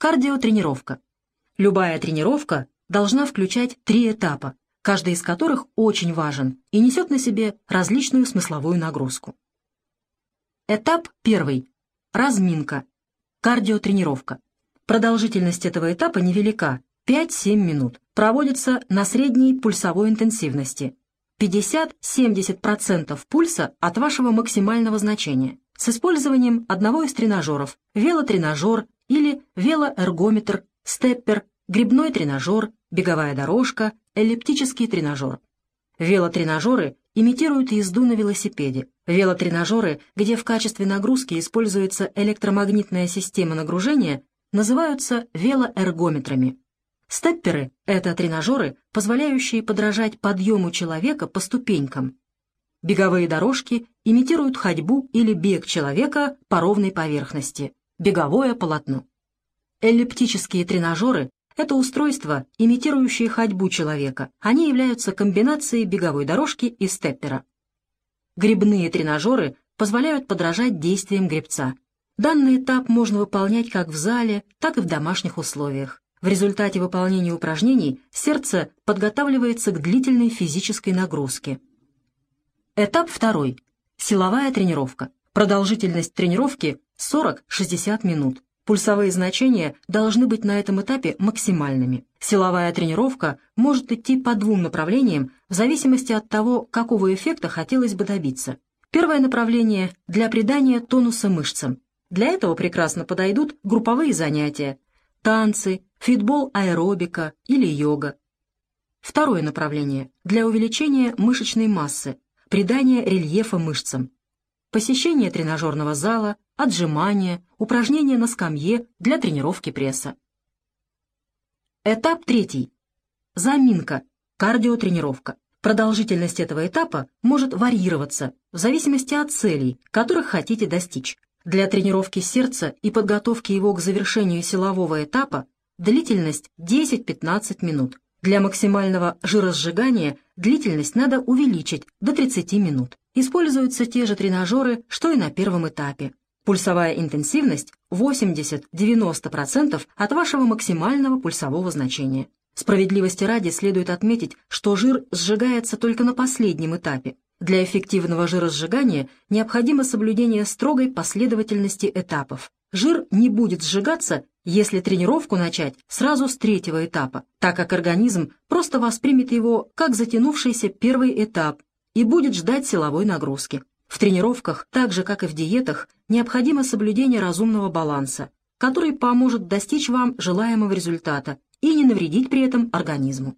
Кардиотренировка. Любая тренировка должна включать три этапа, каждый из которых очень важен и несет на себе различную смысловую нагрузку. Этап первый. Разминка. Кардиотренировка. Продолжительность этого этапа невелика, 5-7 минут. Проводится на средней пульсовой интенсивности. 50-70% пульса от вашего максимального значения с использованием одного из тренажеров – велотренажер или велоэргометр, степпер, грибной тренажер, беговая дорожка, эллиптический тренажер. Велотренажеры имитируют езду на велосипеде. Велотренажеры, где в качестве нагрузки используется электромагнитная система нагружения, называются велоэргометрами. Степперы — это тренажеры, позволяющие подражать подъему человека по ступенькам. Беговые дорожки имитируют ходьбу или бег человека по ровной поверхности, беговое полотно. Эллиптические тренажеры — это устройства, имитирующие ходьбу человека. Они являются комбинацией беговой дорожки и степпера. Грибные тренажеры позволяют подражать действиям гребца. Данный этап можно выполнять как в зале, так и в домашних условиях. В результате выполнения упражнений сердце подготавливается к длительной физической нагрузке. Этап второй. Силовая тренировка. Продолжительность тренировки 40-60 минут. Пульсовые значения должны быть на этом этапе максимальными. Силовая тренировка может идти по двум направлениям в зависимости от того, какого эффекта хотелось бы добиться. Первое направление – для придания тонуса мышцам. Для этого прекрасно подойдут групповые занятия, танцы, фитбол аэробика или йога. Второе направление – для увеличения мышечной массы, придания рельефа мышцам. Посещение тренажерного зала, отжимания, упражнения на скамье для тренировки пресса. Этап третий. Заминка, кардиотренировка. Продолжительность этого этапа может варьироваться в зависимости от целей, которых хотите достичь. Для тренировки сердца и подготовки его к завершению силового этапа длительность 10-15 минут. Для максимального жиросжигания длительность надо увеличить до 30 минут. Используются те же тренажеры, что и на первом этапе. Пульсовая интенсивность 80-90% от вашего максимального пульсового значения. Справедливости ради следует отметить, что жир сжигается только на последнем этапе. Для эффективного жиросжигания необходимо соблюдение строгой последовательности этапов. Жир не будет сжигаться, если тренировку начать сразу с третьего этапа, так как организм просто воспримет его как затянувшийся первый этап и будет ждать силовой нагрузки. В тренировках, так же как и в диетах, необходимо соблюдение разумного баланса, который поможет достичь вам желаемого результата и не навредить при этом организму.